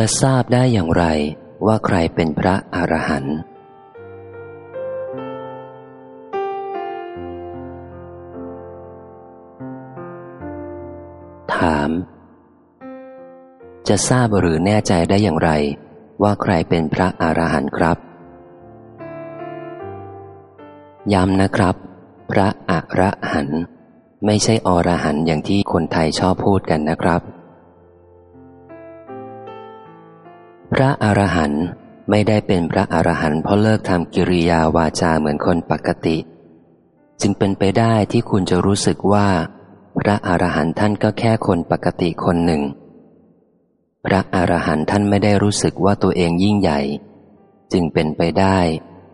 จะทราบได้อย่างไรว่าใครเป็นพระอรหันต์ถาม จะทราบหรือแน่ใจได้อย่างไร ว่าใครเป็นพระอรหันต์ครับ ย้ำนะครับ พระอระหันต์ไม่ใช่อรหันต์อย่างที่คนไทยชอบพูดกันนะครับ พระอรหันต์ไม่ได้เป็นพระอรหันต์เพราะเลิกทำกิริยาวาจาเหมือนคนปกติ จึงเป็นไปได้ที่คุณจะรู้สึกว่า พระอรหันต์ท่านก็แค่คนปกติคนหนึ่ง พระอรหันต์ท่านไม่ได้รู้สึกว่าตัวเองยิ่งใหญ่ จึงเป็นไปได้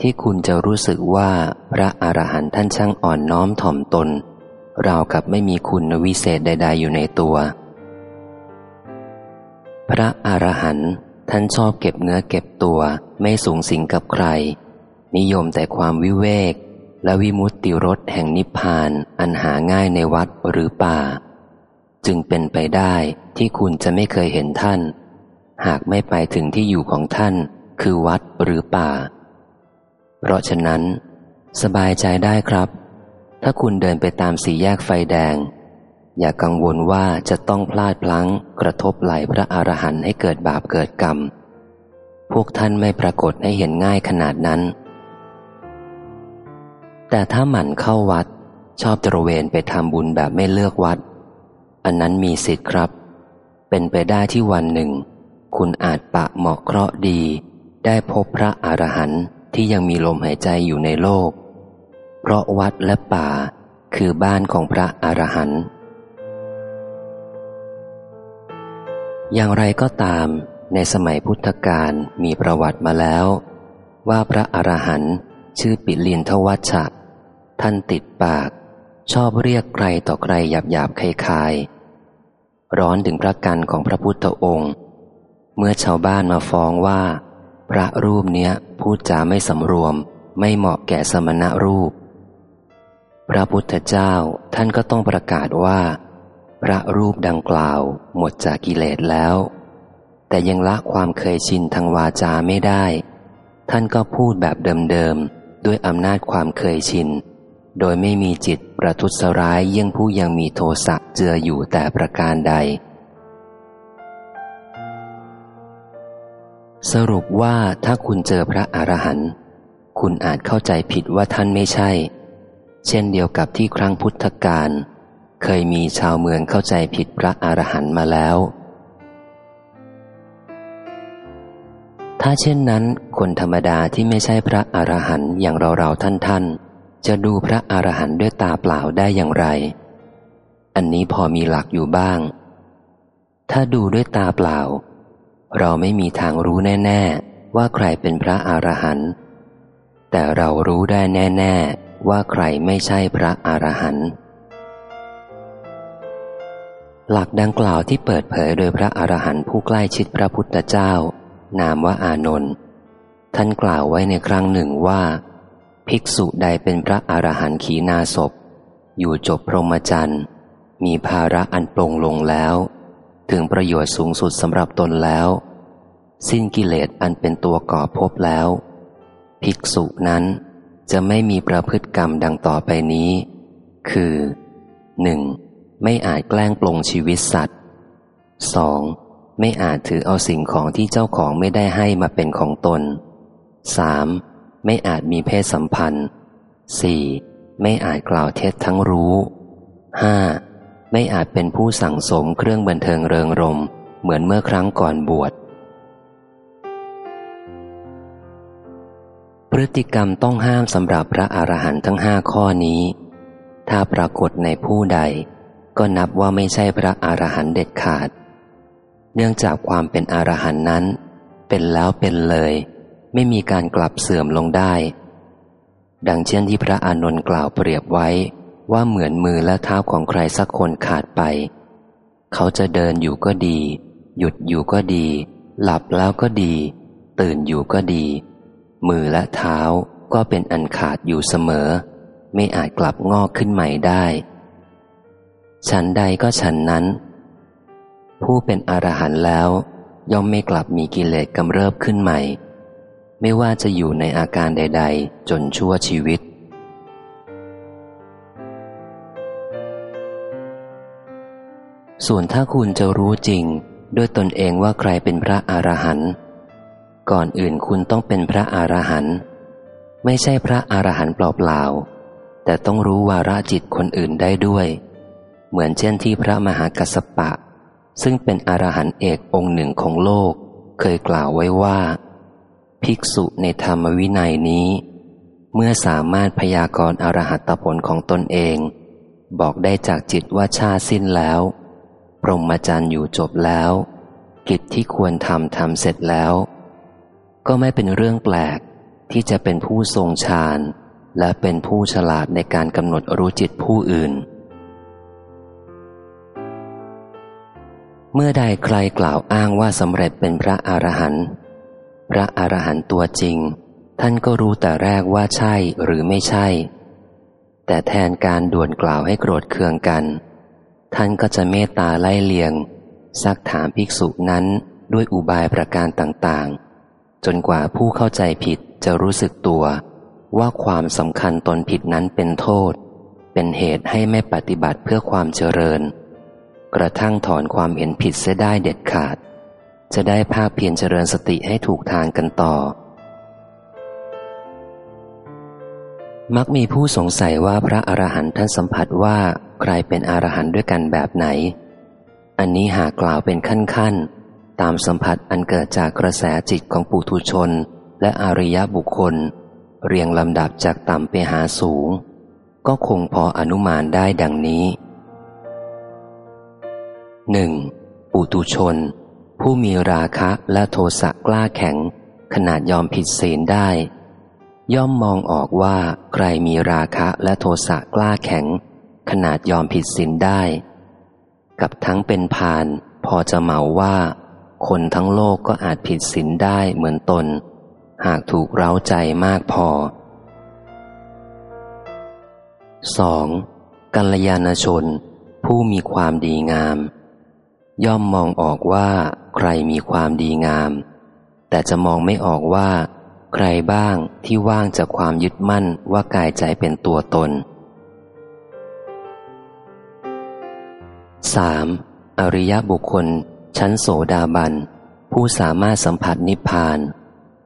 ที่คุณจะรู้สึกว่าพระอรหันต์ท่านช่างอ่อนน้อมถ่อมตน ราวกับไม่มีคุณวิเศษใด ๆ อยู่ในตัว พระอรหันต์ ท่านชอบเก็บเนื้อเก็บตัวไม่สูงสิงกับใคร นิยมแต่ความวิเวก และวิมุตติรสแห่งนิพพานอันหาง่ายในวัดหรือป่า จึงเป็นไปได้ที่คุณจะไม่เคยเห็นท่าน หากไม่ไปถึงที่อยู่ของท่านคือวัดหรือป่า เพราะฉะนั้น สบายใจได้ครับ ถ้าคุณเดินไปตามสี่แยกไฟแดง อย่ากังวลว่าจะต้องพลาดพลั้ง กระทบไหลพระอรหันต์ให้เกิดบาปเกิดกรรม พวกท่านไม่ปรากฏให้เห็นง่ายขนาดนั้น แต่ถ้าหมั่นเข้าวัด ชอบตระเวนไปทำบุญแบบไม่เลือกวัด อันนั้นมีสิทธิ์ครับ เป็นไปได้ที่วันหนึ่ง คุณอาจปะเหมาะเคราะห์ดี ได้พบพระอรหันต์ที่ยังมีลมหายใจอยู่ในโลก เพราะวัดและป่าคือบ้านของพระอรหันต์ อย่างไรก็ตาม ในสมัยพุทธกาลมีประวัติมาแล้ว ว่าพระอรหันต์ชื่อปิลินทวัชชะ ท่านติดปาก ชอบเรียกใครต่อใครหยาบหยาบคคาย ร้อนถึงพระกันของพระพุทธองค์ เมื่อชาวบ้านมาฟ้องว่า พระรูปเนี้ยพูดจาไม่สำรวม ไม่เหมาะแก่สมณะรูป พระพุทธเจ้าท่านก็ต้องประกาศว่า พระรูปดังกล่าวหมดจากกิเลสแล้ว แต่ยังละความเคยชินทางวาจาไม่ได้ ท่านก็พูดแบบเดิมๆ ด้วยอำนาจความเคยชิน โดยไม่มีจิตประทุษร้ายเยี่ยงผู้ยังมีโทสะเจืออยู่แต่ประการใด สรุปว่าถ้าคุณเจอพระอรหันต์คุณอาจเข้าใจผิดว่าท่านไม่ใช่ เช่นเดียวกับที่ครั้งพุทธกาล เคยมีชาวเมืองเข้าใจผิดพระอรหันต์มาแล้ว ถ้าเช่นนั้น คนธรรมดาที่ไม่ใช่พระอรหันต์อย่างเราเราท่านท่านจะดูพระอรหันต์ด้วยตาเปล่าได้อย่างไร อันนี้พอมีหลักอยู่บ้าง ถ้าดูด้วยตาเปล่า เราไม่มีทางรู้แน่ ๆ ว่าใครเป็นพระอรหันต์แต่เรารู้ได้แน่ ๆ ว่าใครไม่ใช่พระอรหันต์ หลักดังกล่าวที่เปิดเผยโดยพระอรหันต์ผู้ใกล้ชิดพระพุทธเจ้า นามว่าอานนท์ท่านกล่าวไว้ในครั้งหนึ่งว่า ภิกษุใดเป็นพระอรหันต์ขีนาศพ อยู่จบพรหมจรรย์ มีภาระอันปรงลงแล้ว ถึงประโยชน์สูงสุดสำหรับตนแล้ว สิ้นกิเลสอันเป็นตัวก่อภพแล้ว ภิกษุนั้นจะไม่มีประพฤติกรรมดังต่อไปนี้ คือหนึ่ง ไม่อาจแกล้งปลงชีวิตสัตว์ 2. ไม่อาจถือเอาสิ่งของที่เจ้าของไม่ได้ให้มาเป็นของตน 3. ไม่อาจมีเพศสัมพันธ์ 4. ไม่อาจกล่าวเท็จทั้งรู้ 5. ไม่อาจเป็นผู้สั่งสมเครื่องบันเทิงเริงรม เหมือนเมื่อครั้งก่อนบวช พฤติกรรมต้องห้ามสำหรับพระอรหันต์ทั้งห้าข้อนี้ ถ้าปรากฏในผู้ใด ก็นับว่าไม่ใช่พระอรหันต์เด็ดขาด เนื่องจากความเป็นอรหันต์นั้น เป็นแล้วเป็นเลย ไม่มีการกลับเสื่อมลงได้ ดังเช่นที่พระอานนท์กล่าวเปรียบไว้ว่าเหมือนมือและเท้าของใครสักคนขาดไป เขาจะเดินอยู่ก็ดี หยุดอยู่ก็ดี หลับแล้วก็ดี ตื่นอยู่ก็ดี มือและเท้าก็เป็นอันขาดอยู่เสมอ ไม่อาจกลับงอกขึ้นใหม่ได้ ฉันใดก็ฉันนั้น ผู้เป็นอรหันต์แล้ว ย่อมไม่กลับมีกิเลสกำเริบขึ้นใหม่ ไม่ว่าจะอยู่ในอาการใด ๆ จนชั่วชีวิต ส่วนถ้าคุณจะรู้จริง ด้วยตนเองว่าใครเป็นพระอรหันต์ก่อนอื่นคุณต้องเป็นพระอรหันต์ไม่ใช่พระอรหันต์เปล่าๆแต่ต้องรู้วาระจิตคนอื่นได้ด้วย เหมือนเช่นที่พระมหากัสสปะ ซึ่งเป็นอรหันต์เอกองค์หนึ่งของโลก เคยกล่าวไว้ว่า ภิกษุในธรรมวินัยนี้ เมื่อสามารถพยากรณ์อรหัตผลของตนเอง บอกได้จากจิตว่าชาสิ้นแล้ว พรหมจรรย์อยู่จบแล้ว กิจที่ควรทำทำเสร็จแล้ว ก็ไม่เป็นเรื่องแปลกที่จะเป็นผู้ทรงฌานและเป็นผู้ฉลาดในการกำหนดรู้จิตผู้อื่น เมื่อใดใครกล่าวอ้างว่าสำเร็จเป็นพระอรหันต์พระอรหันต์ตัวจริง ท่านก็รู้แต่แรกว่าใช่หรือไม่ใช่ แต่แทนการด่วนกล่าวให้โกรธเคืองกัน ท่านก็จะเมตตาไล่เลียง ซักถามภิกษุนั้นด้วยอุบายประการต่างๆ จนกว่าผู้เข้าใจผิดจะรู้สึกตัวว่าความสำคัญตนผิดนั้นเป็นโทษ เป็นเหตุให้ไม่ปฏิบัติเพื่อความเจริญ กระทั่งถอนความเห็นผิดเสียได้เด็ดขาด จะได้ภาคเพียรเจริญสติให้ถูกทางกันต่อ มักมีผู้สงสัยว่าพระอรหันต์ท่านสัมผัสว่าใครเป็นอรหันต์ด้วยกันแบบไหน อันนี้หากกล่าวเป็นขั้นขั้นตามสัมผัสอันเกิดจากกระแสจิตของปุถุชน และอริยบุคคล เรียงลำดับจากต่ำไปหาสูง ก็คงพออนุมานได้ดังนี้ หนึ่งปุตุชน ผู้มีราคะและโทสะกล้าแข็ง ขนาดยอมผิดศีลได้ ย่อมมองออกว่าใครมีราคะและโทสะกล้าแข็ง ขนาดยอมผิดศีลได้ กับทั้งเป็นพานพอจะเหมาว่า คนทั้งโลกก็อาจผิดศีลได้เหมือนตน หากถูกเร้าใจมากพอ 2. กัลยาณชน ผู้มีความดีงาม ย่อมมองออกว่าใครมีความดีงาม แต่จะมองไม่ออกว่า ใครบ้างที่ว่างจากความยึดมั่นว่ากายใจเป็นตัวตน 3. อริยบุคคล ชั้นโสดาบัน ผู้สามารถสัมผัสนิพพาน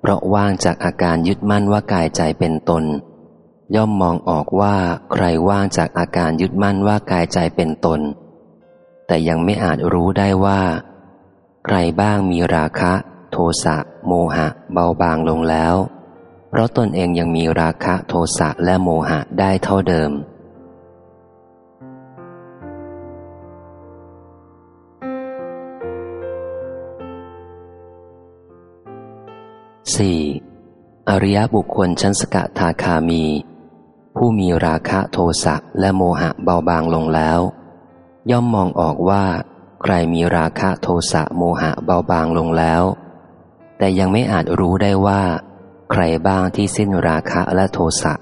เพราะว่างจากอาการยึดมั่นว่ากายใจเป็นตน ย่อมมองออกว่าใครว่างจากอาการยึดมั่นว่ากายใจเป็นตน แต่ยังไม่อาจรู้ได้ว่า ใครบ้างมีราคะ โทสะโมหะ เบาบางลงแล้ว เพราะตนเองยังมีราคะโทสะและโมหะได้เท่าเดิม 4. อริยบุคคลชั้นสกทาคามี ผู้มีราคะโทสะและโมหะเบาบางลงแล้ว ย่อมมองออกว่า ใครมีราคะโทสะโมหะเบาบางลงแล้ว แต่ยังไม่อาจรู้ได้ว่า ใครบ้างที่สิ้นราคะและโทสะ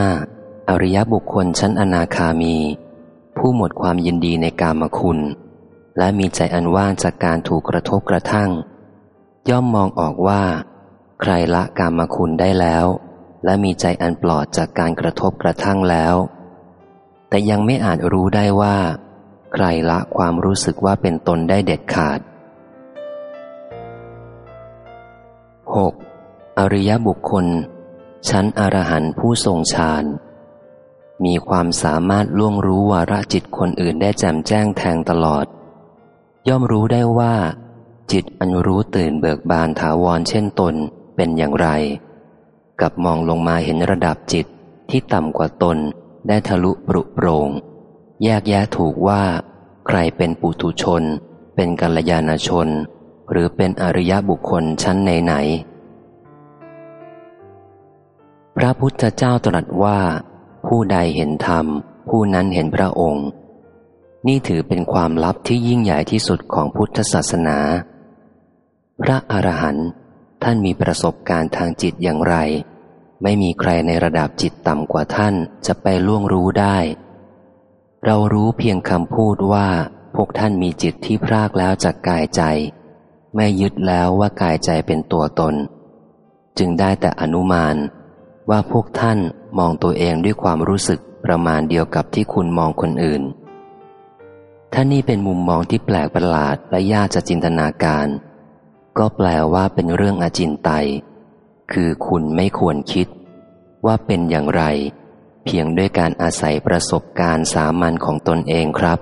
5. อริยบุคคลชั้นอนาคามี ผู้หมดความยินดีในกามคุณ และมีใจอันว่างจากการถูกกระทบกระทั่ง ย่อมมองออกว่า ใครละกามคุณได้แล้ว และมีใจอันปลอดจากการกระทบกระทั่งแล้ว แต่ยังไม่อาจรู้ได้ว่า ใครละความรู้สึกว่าเป็นตนได้เด็ดขาด 6. อริยบุคคล ชั้นอรหันต์ผู้ทรงฌานมีความสามารถล่วงรู้วาระจิตคนอื่นได้แจ่มแจ้งแทงตลอด ย่อมรู้ได้ว่า จิตอันรู้ตื่นเบิกบานถาวรเช่นตนเป็นอย่างไร กับมองลงมาเห็นระดับจิตที่ต่ำกว่าตน ได้ทะลุปรุโปรง แยกแยะถูกว่า ใครเป็นปุถุชน เป็นกัลยาณชน หรือเป็นอริยบุคคลชั้นไหนไหน พระพุทธเจ้าตรัสว่า ผู้ใดเห็นธรรม ผู้นั้นเห็นพระองค์ นี่ถือเป็นความลับที่ยิ่งใหญ่ที่สุดของพุทธศาสนา พระอรหันต์ท่านมีประสบการณ์ทางจิตอย่างไร ไม่มีใครในระดับจิตต่ำกว่าท่านจะไปล่วงรู้ได้ เรารู้เพียงคำพูดว่า พวกท่านมีจิตที่พรากแล้วจากกายใจ ไม่ยึดแล้วว่ากายใจเป็นตัวตน จึงได้แต่อนุมาน ว่าพวกท่านมองตัวเองด้วยความรู้สึกประมาณเดียวกับที่คุณมองคนอื่นถ้านี่เป็นมุมมองที่แปลกประหลาดและยากจะจินตนาการ ก็แปลว่าเป็นเรื่องอจินไตย คือคุณไม่ควรคิด ว่าเป็นอย่างไร เพียงด้วยการอาศัยประสบการณ์สามัญของตนเองครับ